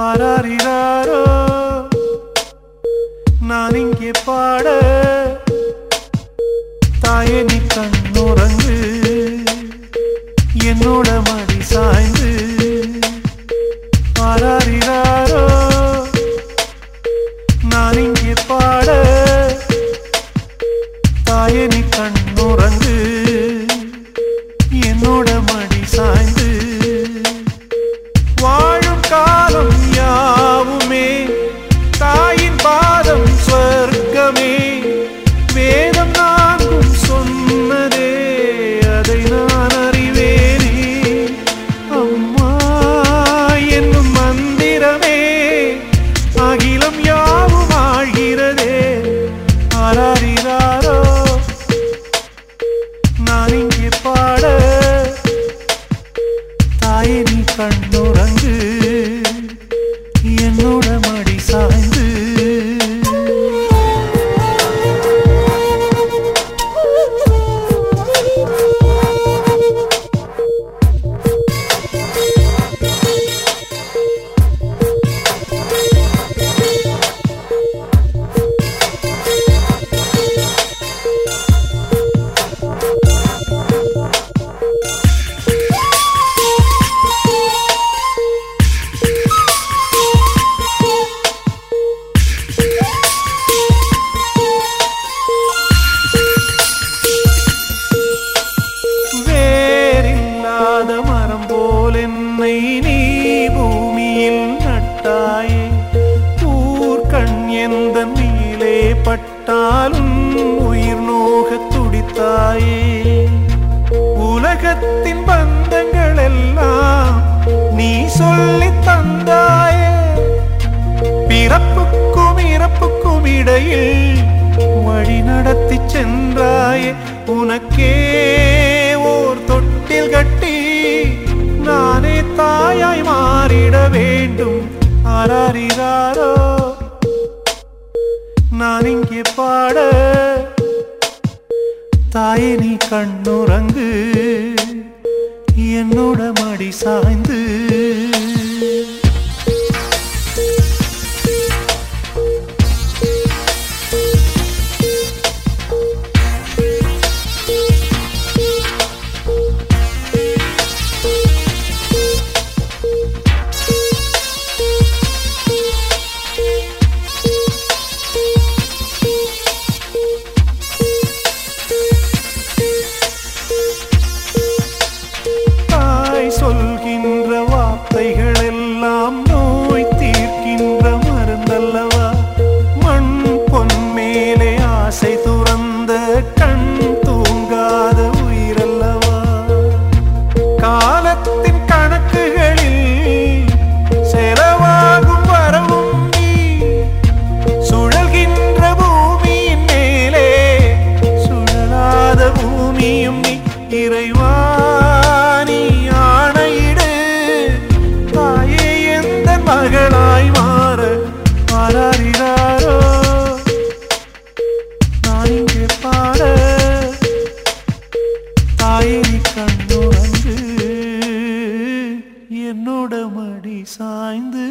ஆராரிராரோ நான் இங்கே பாட தாயே நீ கண்ணுறங்கு என்னோட மடி சாய்ந்து. ஆராரிராரோ நான் நான் இங்கே பாட தாயின் கண் உலகத்தின் பந்தங்கள் எல்லாம் நீ சொல்லி தந்தாயே. பிறப்புக்கும் இறப்புக்கும் இடையில் வழி நடத்தி சென்றாயே. உனக்கே ஓர் தொட்டில் கட்டி நானே தாயாய் மாறிட வேண்டும். ஆராரிராரோ நான் இங்கே பாட தாயே நீ கண்ணுறங்கு. என்னோட மடி சாய்ந்து நீ ஆணையிடு. தாயே எந்த மகளாய் மாற மாறாரிதாரோ நான் இங்கே பாட தாயே கண்ணுறந்து என்னோட மடி சாய்ந்து